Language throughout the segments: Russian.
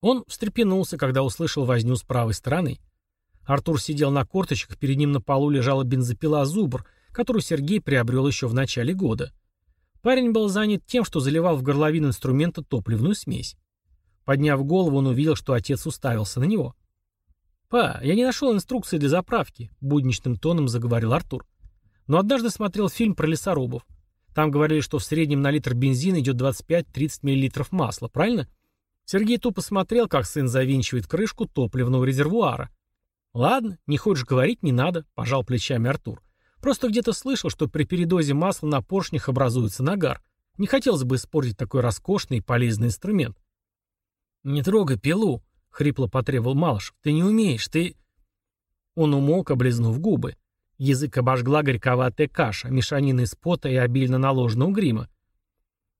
Он встрепенулся, когда услышал возню с правой стороны. Артур сидел на корточках, перед ним на полу лежала бензопила «Зубр», которую Сергей приобрел еще в начале года. Парень был занят тем, что заливал в горловину инструмента топливную смесь. Подняв голову, он увидел, что отец уставился на него. «Па, я не нашел инструкции для заправки», — будничным тоном заговорил Артур. «Но однажды смотрел фильм про лесорубов. Там говорили, что в среднем на литр бензина идет 25-30 мл масла, правильно?» Сергей тупо смотрел, как сын завинчивает крышку топливного резервуара. «Ладно, не хочешь говорить, не надо», — пожал плечами Артур. «Просто где-то слышал, что при передозе масла на поршнях образуется нагар. Не хотелось бы испортить такой роскошный и полезный инструмент». «Не трогай пилу», — хрипло потребовал Малышев. «Ты не умеешь, ты...» Он умолк, облизнув губы. Язык обожгла горьковатая каша, мешанина из пота и обильно наложенного грима.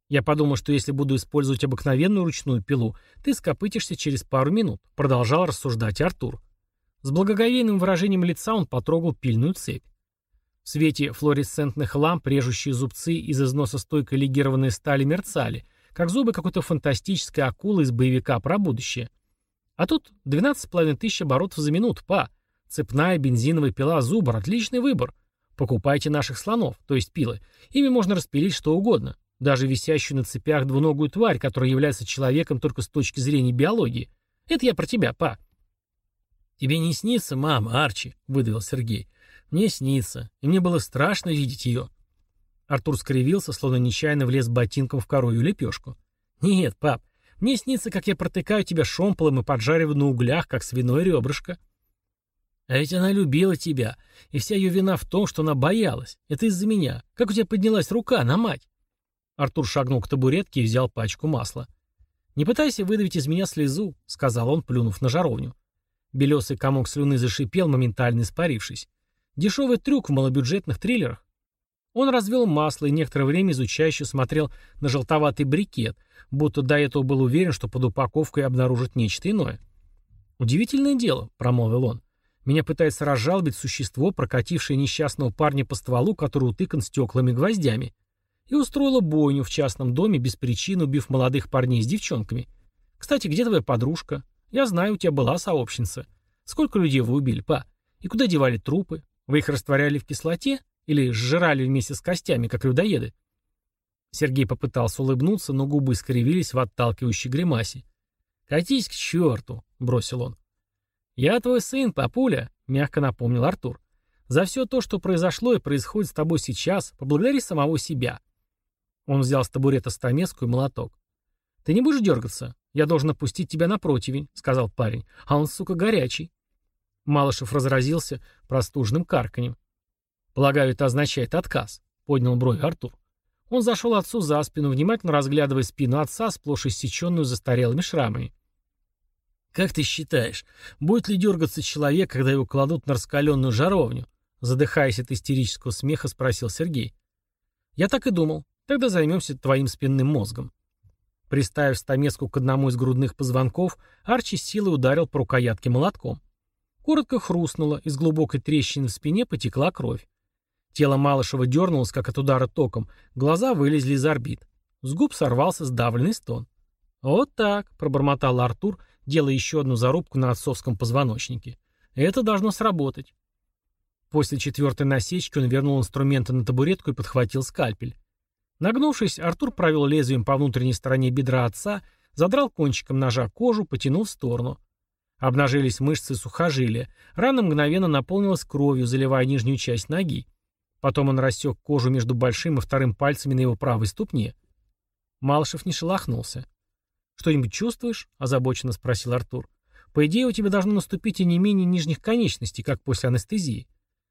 Я подумал, что если буду использовать обыкновенную ручную пилу, ты скопытишься через пару минут, продолжал рассуждать Артур. С благоговейным выражением лица он потрогал пильную цепь. В свете флуоресцентных ламп режущие зубцы из износостойкой легированной стали мерцали, как зубы какой-то фантастической акулы из боевика про будущее. А тут 12,5 тысяч оборотов за минуту, па. Цепная бензиновая пила Зубр – отличный выбор. Покупайте наших слонов, то есть пилы. Ими можно распилить что угодно. Даже висящую на цепях двуногую тварь, которая является человеком только с точки зрения биологии. Это я про тебя, па. «Тебе не снится, мама, Арчи?» — выдавил Сергей. «Мне снится, и мне было страшно видеть ее». Артур скривился, словно нечаянно влез ботинком в коровью лепешку. «Нет, пап, мне снится, как я протыкаю тебя шомполом и поджариваю на углях, как свиное ребрышко». «А ведь она любила тебя, и вся ее вина в том, что она боялась. Это из-за меня. Как у тебя поднялась рука на мать?» Артур шагнул к табуретке и взял пачку масла. «Не пытайся выдавить из меня слезу», — сказал он, плюнув на жаровню. Белесый комок слюны зашипел, моментально испарившись. Дешевый трюк в малобюджетных триллерах. Он развел масло и некоторое время изучающе смотрел на желтоватый брикет, будто до этого был уверен, что под упаковкой обнаружит нечто иное. «Удивительное дело», — промолвил он. «Меня пытается разжалобить существо, прокатившее несчастного парня по стволу, который утыкан стеклами гвоздями и устроила бойню в частном доме без причины, убив молодых парней с девчонками. Кстати, где твоя подружка? Я знаю, у тебя была сообщница. Сколько людей вы убили, па? И куда девали трупы? Вы их растворяли в кислоте? Или сжирали вместе с костями, как людоеды?» Сергей попытался улыбнуться, но губы скривились в отталкивающей гримасе. «Катись к черту!» — бросил он. «Я твой сын, папуля», — мягко напомнил Артур. «За все то, что произошло и происходит с тобой сейчас, поблагодари самого себя. Он взял с табурета стамеску и молоток. «Ты не будешь дергаться? Я должен опустить тебя на противень», — сказал парень. «А он, сука, горячий». Малышев разразился простужным карканем. «Полагаю, это означает отказ», — поднял бровь Артур. Он зашел отцу за спину, внимательно разглядывая спину отца, сплошь иссеченную застарелыми шрамами. «Как ты считаешь, будет ли дергаться человек, когда его кладут на раскаленную жаровню?» Задыхаясь от истерического смеха, спросил Сергей. «Я так и думал. Тогда займемся твоим спинным мозгом. Приставив стамеску к одному из грудных позвонков, Арчи силой ударил по рукоятке молотком. Коротко хрустнуло, из глубокой трещины в спине потекла кровь. Тело Малышева дернулось, как от удара током, глаза вылезли из орбит. С губ сорвался сдавленный стон. «Вот так», — пробормотал Артур, делая еще одну зарубку на отцовском позвоночнике. «Это должно сработать». После четвертой насечки он вернул инструменты на табуретку и подхватил скальпель. Нагнувшись, Артур провел лезвием по внутренней стороне бедра отца, задрал кончиком ножа кожу, потянул в сторону. Обнажились мышцы сухожилия. Рана мгновенно наполнилась кровью, заливая нижнюю часть ноги. Потом он рассек кожу между большим и вторым пальцами на его правой ступне. Малышев не шелохнулся. «Что-нибудь чувствуешь?» – озабоченно спросил Артур. «По идее, у тебя должно наступить и не менее нижних конечностей, как после анестезии.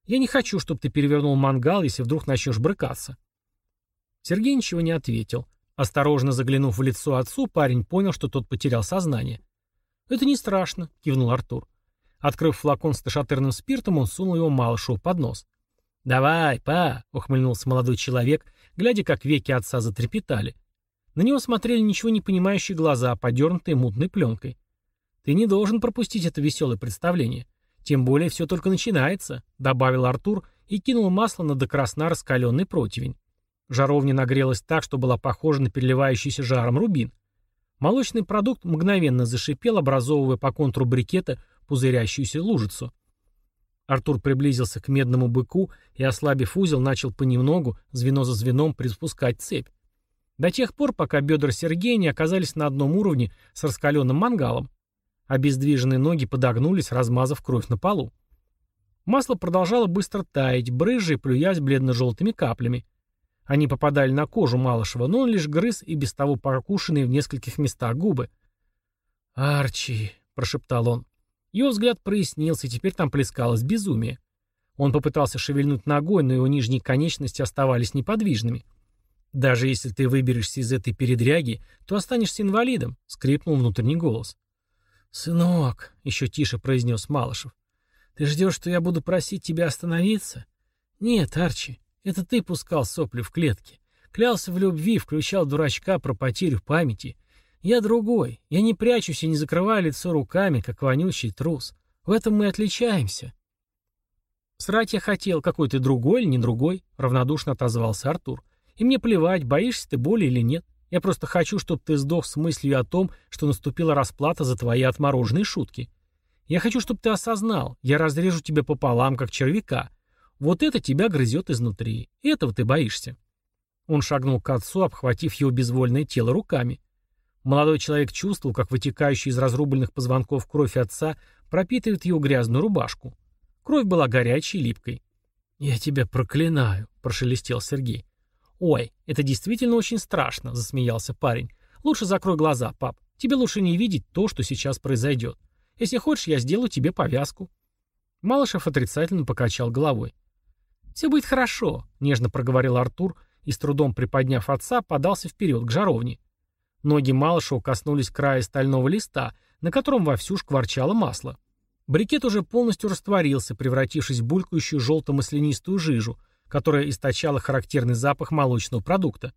Я не хочу, чтобы ты перевернул мангал, если вдруг начнешь брыкаться». Сергей ничего не ответил. Осторожно заглянув в лицо отцу, парень понял, что тот потерял сознание. «Это не страшно», — кивнул Артур. Открыв флакон с тошатырным спиртом, он сунул его Малышу под нос. «Давай, па!» — ухмыльнулся молодой человек, глядя, как веки отца затрепетали. На него смотрели ничего не понимающие глаза, подернутые мутной пленкой. «Ты не должен пропустить это веселое представление. Тем более все только начинается», — добавил Артур и кинул масло на до красна раскаленный противень. Жаровня нагрелась так, что была похожа на переливающийся жаром рубин. Молочный продукт мгновенно зашипел, образовывая по контуру брикета пузырящуюся лужицу. Артур приблизился к медному быку и, ослабив узел, начал понемногу, звено за звеном, приспускать цепь. До тех пор, пока бедра Сергея не оказались на одном уровне с раскаленным мангалом. Обездвиженные ноги подогнулись, размазав кровь на полу. Масло продолжало быстро таять, брызжа и плюясь бледно-желтыми каплями. Они попадали на кожу Малышева, но он лишь грыз и без того прокушенные в нескольких местах губы. «Арчи», — прошептал он. Его взгляд прояснился, и теперь там плескалось безумие. Он попытался шевельнуть ногой, но его нижние конечности оставались неподвижными. «Даже если ты выберешься из этой передряги, то останешься инвалидом», — скрипнул внутренний голос. «Сынок», — еще тише произнес Малышев, — «ты ждешь, что я буду просить тебя остановиться?» «Нет, Арчи, это ты пускал сопли в клетке. Клялся в любви, включал дурачка про потерю памяти. Я другой. Я не прячусь и не закрываю лицо руками, как вонючий трус. В этом мы отличаемся. Срать я хотел, какой ты другой или не другой, равнодушно отозвался Артур. И мне плевать, боишься ты боли или нет. Я просто хочу, чтобы ты сдох с мыслью о том, что наступила расплата за твои отмороженные шутки. Я хочу, чтобы ты осознал, я разрежу тебя пополам, как червяка. Вот это тебя грызет изнутри. Этого ты боишься. Он шагнул к отцу, обхватив его безвольное тело руками. Молодой человек чувствовал, как вытекающая из разрубленных позвонков кровь отца пропитывает его грязную рубашку. Кровь была горячей и липкой. «Я тебя проклинаю», — прошелестел Сергей. «Ой, это действительно очень страшно», — засмеялся парень. «Лучше закрой глаза, пап. Тебе лучше не видеть то, что сейчас произойдет. Если хочешь, я сделаю тебе повязку». Малышев отрицательно покачал головой. «Все будет хорошо», — нежно проговорил Артур и, с трудом приподняв отца, подался вперед к жаровне. Ноги Малышева коснулись края стального листа, на котором вовсю шкварчало масло. Брикет уже полностью растворился, превратившись в булькающую желто-маслянистую жижу, которая источала характерный запах молочного продукта.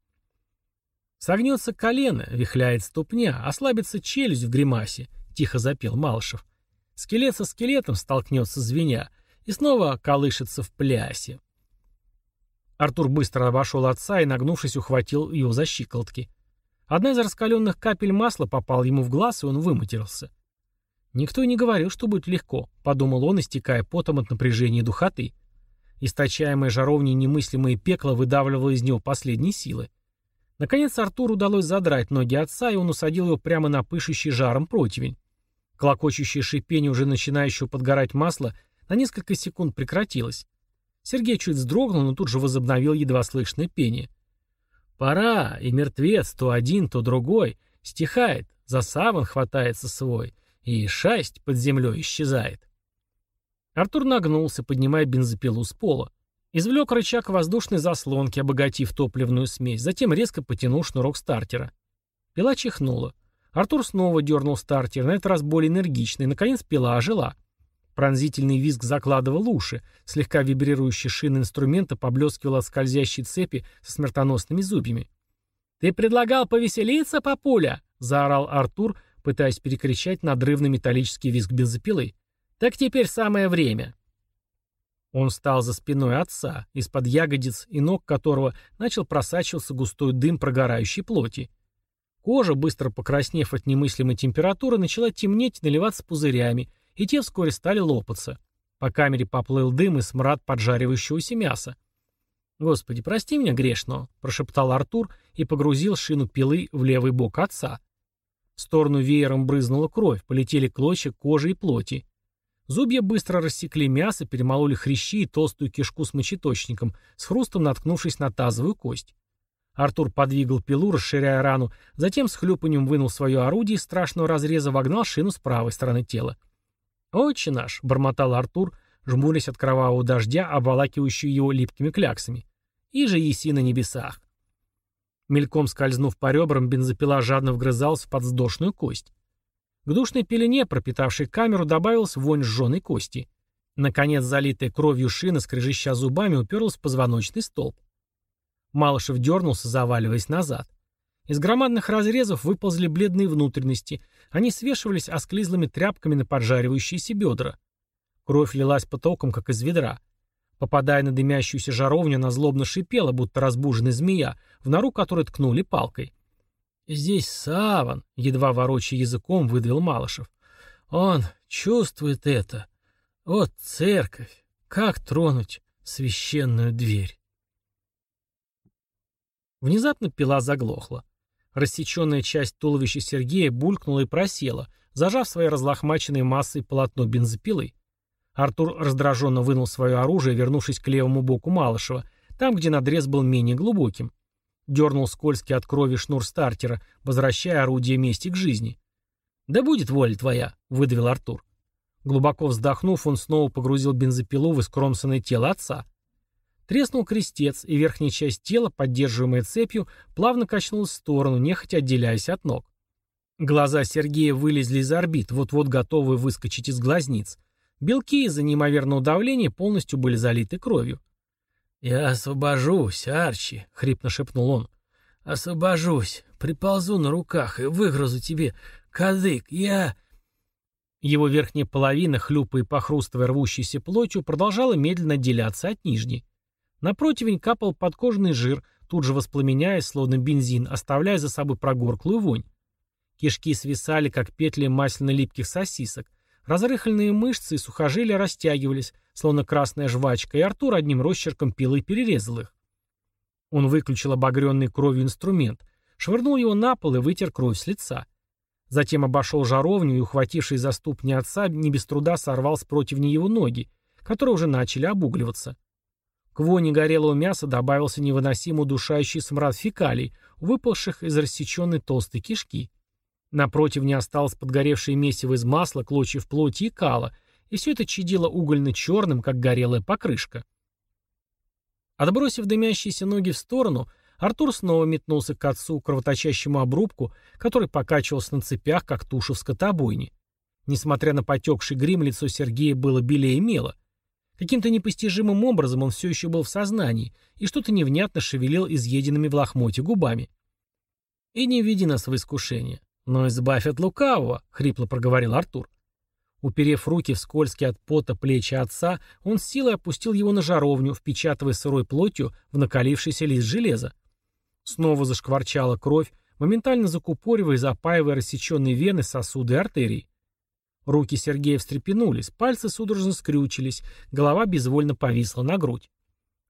«Согнется колено, вихляет ступня, ослабится челюсть в гримасе», — тихо запел Малышев. «Скелет со скелетом столкнется звеня и снова колышется в плясе». Артур быстро обошел отца и, нагнувшись, ухватил его за щиколотки. Одна из раскаленных капель масла попала ему в глаз, и он выматерился. «Никто и не говорил, что будет легко», — подумал он, истекая потом от напряжения и духоты. Источаемое жаровней немыслимое пекло выдавливало из него последние силы. Наконец Артуру удалось задрать ноги отца, и он усадил его прямо на пышущий жаром противень. Клокочущее шипение уже начинающего подгорать масла на несколько секунд прекратилось. Сергей чуть вздрогнул, но тут же возобновил едва слышное пение. «Пора, и мертвец, то один, то другой, стихает, за саван хватается свой, и шасть под землей исчезает». Артур нагнулся, поднимая бензопилу с пола. Извлек рычаг воздушной заслонки, обогатив топливную смесь, затем резко потянул шнурок стартера. Пила чихнула. Артур снова дернул стартер, на этот раз более энергично, и, наконец, пила ожила. Пронзительный визг закладывал уши, слегка вибрирующий шины инструмента поблескивал от скользящей цепи со смертоносными зубьями. «Ты предлагал повеселиться, папуля?» — заорал Артур, пытаясь перекричать надрывный металлический визг бензопилы. «Так теперь самое время». Он встал за спиной отца, из-под ягодиц и ног которого начал просачиваться густой дым прогорающей плоти. Кожа, быстро покраснев от немыслимой температуры, начала темнеть и наливаться пузырями, и те вскоре стали лопаться. По камере поплыл дым и смрад поджаривающегося мяса. «Господи, прости меня грешного», — прошептал Артур и погрузил шину пилы в левый бок отца. В сторону веером брызнула кровь, полетели клочья кожи и плоти. Зубья быстро рассекли мясо, перемололи хрящи и толстую кишку с мочеточником, с хрустом наткнувшись на тазовую кость. Артур подвигал пилу, расширяя рану, затем с хлюпанием вынул свое орудие из страшного разреза, вогнал шину с правой стороны тела. «Отче наш!» — бормотал Артур, жмурясь от кровавого дождя, обволакивающего его липкими кляксами. «И же еси на небесах!» Мельком скользнув по ребрам, бензопила жадно вгрызалась в подвздошную кость. К душной пелене, пропитавшей камеру, добавилась вонь сжженной кости. Наконец, залитая кровью шина, скрежеща зубами, уперлась в позвоночный столб. Малышев дернулся, заваливаясь назад. Из громадных разрезов выползли бледные внутренности. Они свешивались осклизлыми тряпками на поджаривающиеся бедра. Кровь лилась потоком, как из ведра. Попадая на дымящуюся жаровню, она злобно шипела, будто разбуженная змея, в нору которой ткнули палкой. «Здесь саван», — едва ворочая языком, выдавил Малышев. «Он чувствует это. Вот церковь. Как тронуть священную дверь?» Внезапно пила заглохла. Рассеченная часть туловища Сергея булькнула и просела, зажав своей разлохмаченной массой полотно бензопилы. Артур раздраженно вынул свое оружие, вернувшись к левому боку Малышева, там, где надрез был менее глубоким. Дернул скользкий от крови шнур стартера, возвращая орудие мести к жизни. «Да будет воля твоя», — выдавил Артур. Глубоко вздохнув, он снова погрузил бензопилу в искромсанное тело отца. Треснул крестец, и верхняя часть тела, поддерживаемая цепью, плавно качнулась в сторону, нехотя отделяясь от ног. Глаза Сергея вылезли из орбит, вот-вот готовые выскочить из глазниц. Белки из-за неимоверного давления полностью были залиты кровью. «Я освобожусь, Арчи», — хрипно шепнул он. «Освобожусь, приползу на руках и выгрузу тебе кадык. Я...» Его верхняя половина, хлюпая и похрустывая рвущейся плотью, продолжала медленно отделяться от нижней. На противень капал подкожный жир, тут же воспламеняясь, словно бензин, оставляя за собой прогорклую вонь. Кишки свисали, как петли масляно-липких сосисок, Разрыхленные мышцы и сухожилия растягивались, словно красная жвачка, и Артур одним росчерком пилы перерезал их. Он выключил обогренный кровью инструмент, швырнул его на пол и вытер кровь с лица. Затем обошел жаровню и, ухватившись за ступни отца, не без труда сорвал с противни его ноги, которые уже начали обугливаться. К воне горелого мяса добавился невыносимо удушающий смрад фекалий, выпавших из рассеченной толстой кишки. Напротив не осталось подгоревшее месиво из масла, клочьев плоти и кала, и все это чадило угольно-черным, как горелая покрышка. Отбросив дымящиеся ноги в сторону, Артур снова метнулся к отцу, кровоточащему обрубку, который покачивался на цепях, как туша в скотобойне. Несмотря на потекший грим, лицо Сергея было белее мела. Каким-то непостижимым образом он все еще был в сознании и что-то невнятно шевелил изъеденными в лохмоте губами. «И не введи нас в искушение. «Но избавь от лукавого», — хрипло проговорил Артур. Уперев руки в скользкие от пота плечи отца, он силой опустил его на жаровню, впечатывая сырой плотью в накалившийся лист железа. Снова зашкварчала кровь, моментально закупоривая и запаивая рассеченные вены, сосуды и артерии. Руки Сергея встрепенулись, пальцы судорожно скрючились, голова безвольно повисла на грудь.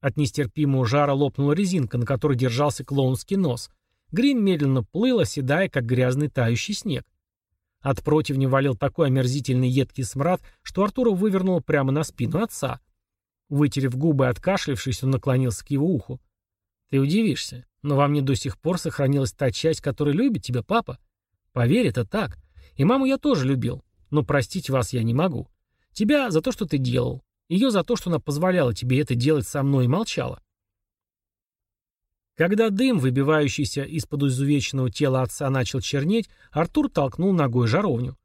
От нестерпимого жара лопнула резинка, на которой держался клоунский нос, Грим медленно плыл, оседая, как грязный тающий снег. От противня валил такой омерзительный едкий смрад, что Артура вывернуло прямо на спину отца. Вытерев губы и откашлившись, он наклонился к его уху. «Ты удивишься, но во мне до сих пор сохранилась та часть, которая любит тебя, папа. Поверь, это так. И маму я тоже любил, но простить вас я не могу. Тебя за то, что ты делал. Ее за то, что она позволяла тебе это делать со мной и молчала. Когда дым, выбивающийся из-под изувеченного тела отца, начал чернеть, Артур толкнул ногой жаровню.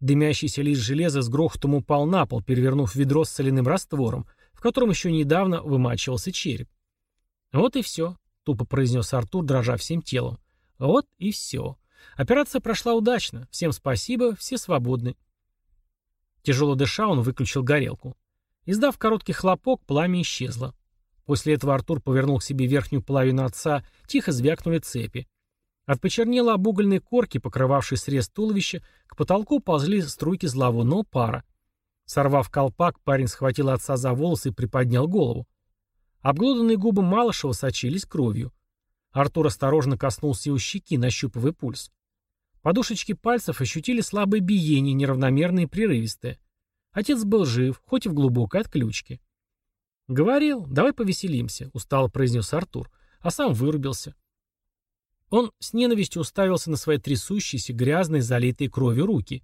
Дымящийся лист железа с грохотом упал на пол, перевернув ведро с соляным раствором, в котором еще недавно вымачивался череп. «Вот и все», — тупо произнес Артур, дрожа всем телом. «Вот и все. Операция прошла удачно. Всем спасибо, все свободны». Тяжело дыша, он выключил горелку. Издав короткий хлопок, пламя исчезло. После этого Артур повернул к себе верхнюю половину отца, тихо звякнули цепи. От почернела об угольной корки, покрывавшей срез туловища, к потолку ползли струйки зловонного пара. Сорвав колпак, парень схватил отца за волосы и приподнял голову. Обглоданные губы Малышева сочились кровью. Артур осторожно коснулся его щеки, нащупывая пульс. Подушечки пальцев ощутили слабое биение, неравномерное и прерывистое. Отец был жив, хоть и в глубокой отключке. «Говорил, давай повеселимся», — устало произнес Артур, а сам вырубился. Он с ненавистью уставился на свои трясущиеся, грязные, залитые кровью руки.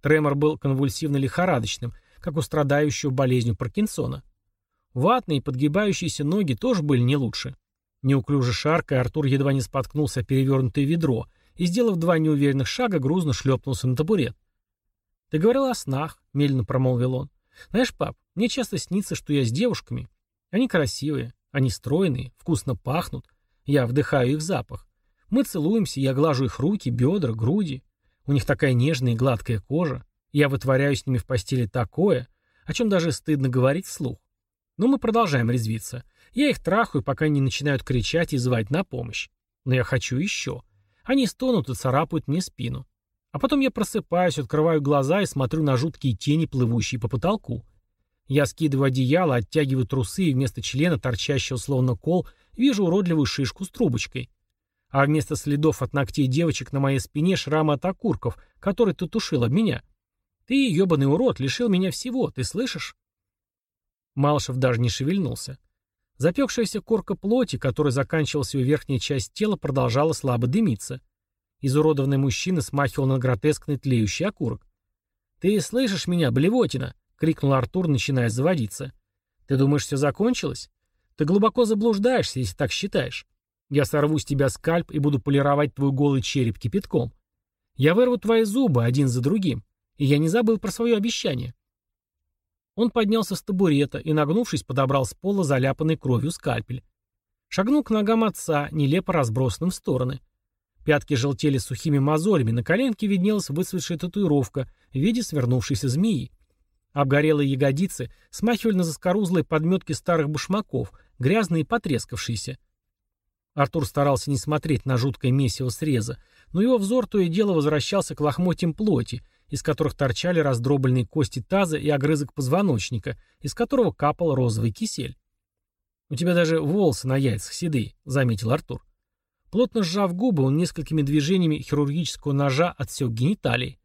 Тремор был конвульсивно-лихорадочным, как у страдающего болезнью Паркинсона. Ватные подгибающиеся ноги тоже были не лучше. Неуклюже шаркая, Артур едва не споткнулся о перевернутое ведро и, сделав два неуверенных шага, грузно шлепнулся на табурет. «Ты говорил о снах», — медленно промолвил он. «Знаешь, пап, мне часто снится, что я с девушками. Они красивые, они стройные, вкусно пахнут. Я вдыхаю их запах. Мы целуемся, я глажу их руки, бедра, груди. У них такая нежная и гладкая кожа. Я вытворяю с ними в постели такое, о чем даже стыдно говорить вслух. Но мы продолжаем резвиться. Я их трахаю, пока они начинают кричать и звать на помощь. Но я хочу еще. Они стонут и царапают мне спину. А потом я просыпаюсь, открываю глаза и смотрю на жуткие тени, плывущие по потолку. Я скидываю одеяло, оттягиваю трусы и вместо члена, торчащего словно кол, вижу уродливую шишку с трубочкой. А вместо следов от ногтей девочек на моей спине шрамы от окурков, которые ты тушил об меня. Ты, ебаный урод, лишил меня всего, ты слышишь? Малышев даже не шевельнулся. Запекшаяся корка плоти, которой заканчивалась его верхняя часть тела, продолжала слабо дымиться. Изуродованный мужчина смахивал на гротескный тлеющий окурок. «Ты слышишь меня, блевотина?» — крикнул Артур, начиная заводиться. «Ты думаешь, все закончилось? Ты глубоко заблуждаешься, если так считаешь. Я сорву с тебя скальп и буду полировать твой голый череп кипятком. Я вырву твои зубы один за другим. И я не забыл про свое обещание». Он поднялся с табурета и, нагнувшись, подобрал с пола заляпанный кровью скальпель. Шагнул к ногам отца, нелепо разбросанным в стороны. Пятки желтели сухими мозолями, на коленке виднелась выцветшая татуировка в виде свернувшейся змеи. Обгорелые ягодицы смахивали на заскорузлые подметки старых башмаков, грязные и потрескавшиеся. Артур старался не смотреть на жуткое месиво среза, но его взор то и дело возвращался к лохмотьям плоти, из которых торчали раздробленные кости таза и огрызок позвоночника, из которого капал розовый кисель. «У тебя даже волосы на яйцах седые», — заметил Артур. Плотно сжав губы, он несколькими движениями хирургического ножа отсек гениталии.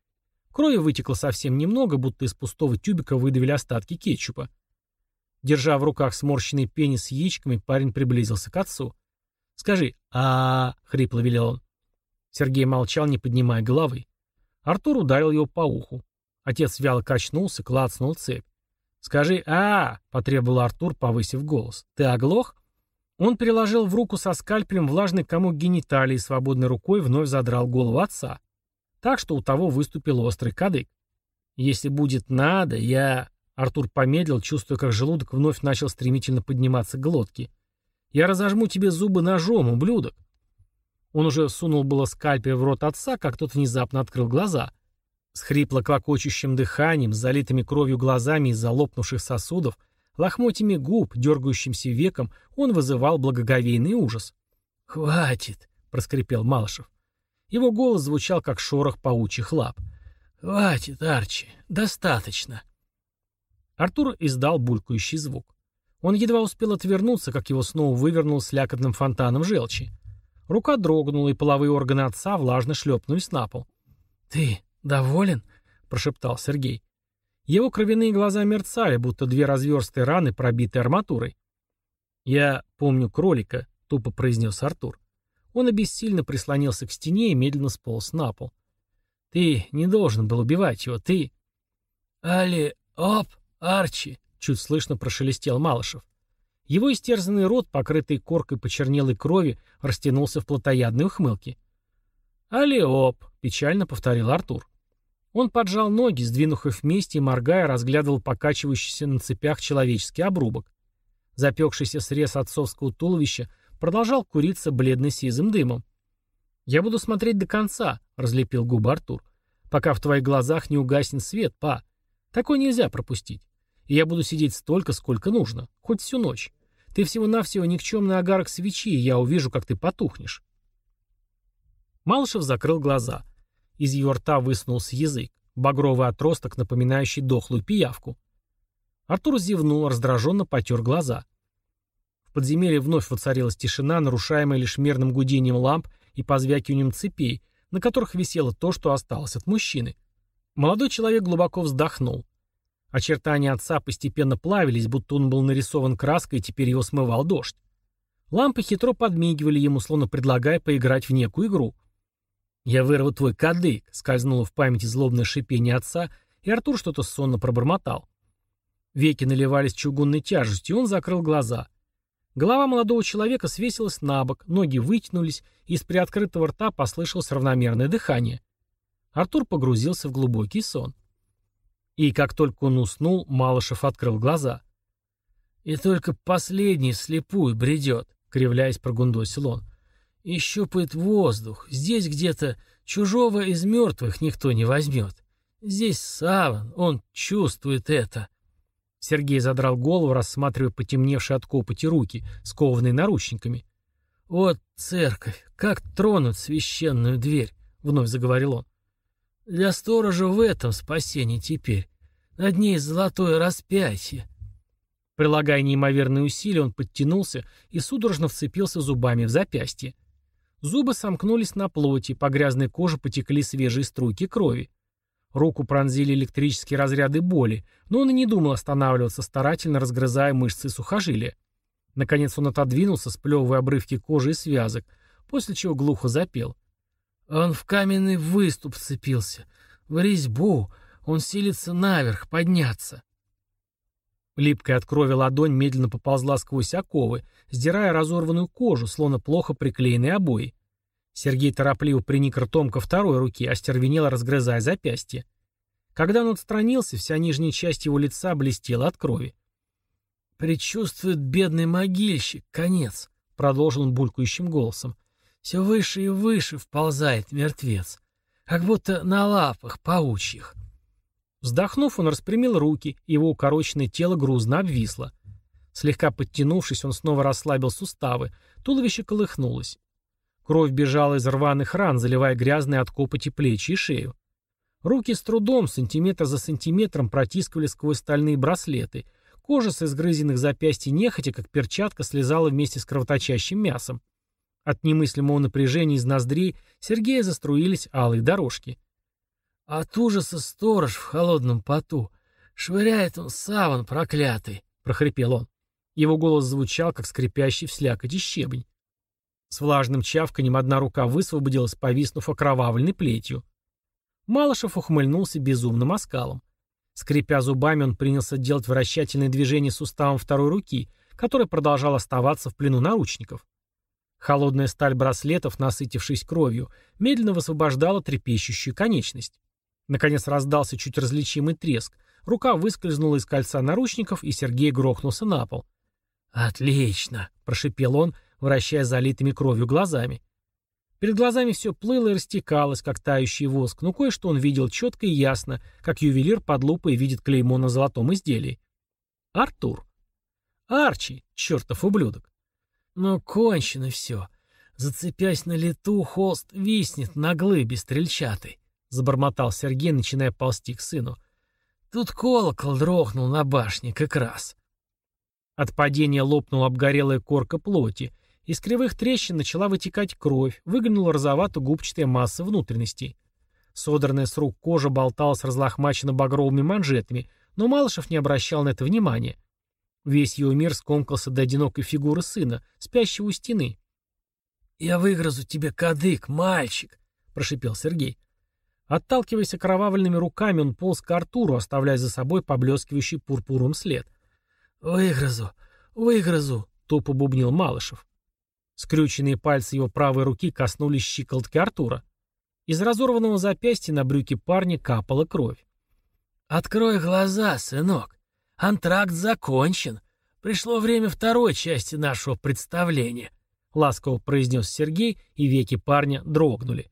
Крови вытекло совсем немного, будто из пустого тюбика выдавили остатки кетчупа. Держа в руках сморщенный пенис с яичками, парень приблизился к отцу. «Скажи, а, -а, -а хрипло велел он. Сергей молчал, не поднимая головы. Артур ударил его по уху. Отец вяло качнулся, клацнул цепь. «Скажи а, потребовал Артур, повысив голос. «Ты оглох?» Он переложил в руку со скальпелем влажный комок гениталии и свободной рукой вновь задрал голову отца. Так что у того выступил острый кадык. «Если будет надо, я...» Артур помедлил, чувствуя, как желудок вновь начал стремительно подниматься к глотке. «Я разожму тебе зубы ножом, ублюдок!» Он уже сунул было скальпель в рот отца, как тот внезапно открыл глаза. С хрипло-клокочущим дыханием, с залитыми кровью глазами из-за лопнувших сосудов, Лохмотьями губ, дергающимся веком, он вызывал благоговейный ужас. «Хватит!» — проскрипел Малышев. Его голос звучал, как шорох паучьих лап. «Хватит, Арчи, достаточно!» Артур издал булькающий звук. Он едва успел отвернуться, как его снова вывернул с лякотным фонтаном желчи. Рука дрогнула, и половые органы отца влажно шлепнулись на пол. «Ты доволен?» — прошептал Сергей. Его кровяные глаза мерцали, будто две разверстые раны, пробитые арматурой. «Я помню кролика», — тупо произнес Артур. Он обессильно прислонился к стене и медленно сполз на пол. «Ты не должен был убивать его, ты...» «Али... Оп... Арчи!» — чуть слышно прошелестел Малышев. Его истерзанный рот, покрытый коркой почернелой крови, растянулся в плотоядной ухмылке. «Али-оп!» — печально повторил Артур. Он поджал ноги, сдвинув их вместе и, моргая, разглядывал покачивающийся на цепях человеческий обрубок. Запекшийся срез отцовского туловища продолжал куриться бледно-сизым дымом. «Я буду смотреть до конца», — разлепил губы Артур. «Пока в твоих глазах не угаснет свет, па. Такой нельзя пропустить. И я буду сидеть столько, сколько нужно, хоть всю ночь. Ты всего-навсего никчемный огарок свечи, и я увижу, как ты потухнешь». Малышев закрыл глаза — из ее рта высунулся язык, багровый отросток, напоминающий дохлую пиявку. Артур зевнул, раздраженно потер глаза. В подземелье вновь воцарилась тишина, нарушаемая лишь мерным гудением ламп и позвякиванием цепей, на которых висело то, что осталось от мужчины. Молодой человек глубоко вздохнул. Очертания отца постепенно плавились, будто он был нарисован краской, и теперь его смывал дождь. Лампы хитро подмигивали ему, словно предлагая поиграть в некую игру. «Я вырву твой кадык», — скользнуло в памяти злобное шипение отца, и Артур что-то сонно пробормотал. Веки наливались чугунной тяжестью, и он закрыл глаза. Голова молодого человека свесилась на бок, ноги вытянулись, и из приоткрытого рта послышалось равномерное дыхание. Артур погрузился в глубокий сон. И как только он уснул, Малышев открыл глаза. «И только последний слепую бредет», — кривляясь, прогундосил он и щупает воздух. Здесь где-то чужого из мертвых никто не возьмет. Здесь саван, он чувствует это. Сергей задрал голову, рассматривая потемневшие от копоти руки, скованные наручниками. «Вот церковь, как тронуть священную дверь», — вновь заговорил он. «Для сторожа в этом спасение теперь. Над ней золотое распятие». Прилагая неимоверные усилия, он подтянулся и судорожно вцепился зубами в запястье. Зубы сомкнулись на плоти, по грязной коже потекли свежие струйки крови. Руку пронзили электрические разряды боли, но он и не думал останавливаться, старательно разгрызая мышцы и сухожилия. Наконец он отодвинулся, сплевывая обрывки кожи и связок, после чего глухо запел. «Он в каменный выступ вцепился, в резьбу, он силится наверх подняться». Липкая от крови ладонь медленно поползла сквозь оковы, сдирая разорванную кожу, словно плохо приклеенные обои. Сергей торопливо приник ртом ко второй руке, остервенело разгрызая запястье. Когда он отстранился, вся нижняя часть его лица блестела от крови. «Предчувствует бедный могильщик, конец», — продолжил он булькающим голосом. «Все выше и выше вползает мертвец, как будто на лапах паучьих». Вздохнув, он распрямил руки, его укороченное тело грузно обвисло. Слегка подтянувшись, он снова расслабил суставы, туловище колыхнулось. Кровь бежала из рваных ран, заливая грязные от копоти плечи и шею. Руки с трудом, сантиметр за сантиметром, протискивали сквозь стальные браслеты. Кожа с изгрызенных запястий нехотя, как перчатка, слезала вместе с кровоточащим мясом. От немыслимого напряжения из ноздрей Сергея заструились алые дорожки. От ужаса сторож в холодном поту. Швыряет он саван проклятый, — прохрипел он. Его голос звучал, как скрипящий в слякоти щебень. С влажным чавканем одна рука высвободилась, повиснув окровавленной плетью. Малышев ухмыльнулся безумным оскалом. Скрипя зубами, он принялся делать вращательные движения суставом второй руки, которая продолжала оставаться в плену наручников. Холодная сталь браслетов, насытившись кровью, медленно высвобождала трепещущую конечность. Наконец раздался чуть различимый треск. Рука выскользнула из кольца наручников, и Сергей грохнулся на пол. «Отлично!» — прошипел он, вращая залитыми кровью глазами. Перед глазами все плыло и растекалось, как тающий воск, но кое-что он видел четко и ясно, как ювелир под лупой видит клеймо на золотом изделии. Артур. Арчи, чертов ублюдок. Но кончено все. Зацепясь на лету, холст виснет на глыбе стрельчатой, — забормотал Сергей, начиная ползти к сыну. Тут колокол дрохнул на башне как раз. От падения лопнула обгорелая корка плоти, из кривых трещин начала вытекать кровь, выглянула розовато-губчатая масса внутренностей. Содранная с рук кожа болталась разлохмачена багровыми манжетами, но Малышев не обращал на это внимания. Весь его мир скомкался до одинокой фигуры сына, спящего у стены. «Я выгрызу тебе кадык, мальчик!» — прошипел Сергей. Отталкиваясь окровавленными руками, он полз к Артуру, оставляя за собой поблескивающий пурпуром след. «Выгрызу, выгрызу!» — тупо бубнил Малышев. Скрюченные пальцы его правой руки коснулись щиколотки Артура. Из разорванного запястья на брюки парня капала кровь. «Открой глаза, сынок. Антракт закончен. Пришло время второй части нашего представления», — ласково произнес Сергей, и веки парня дрогнули.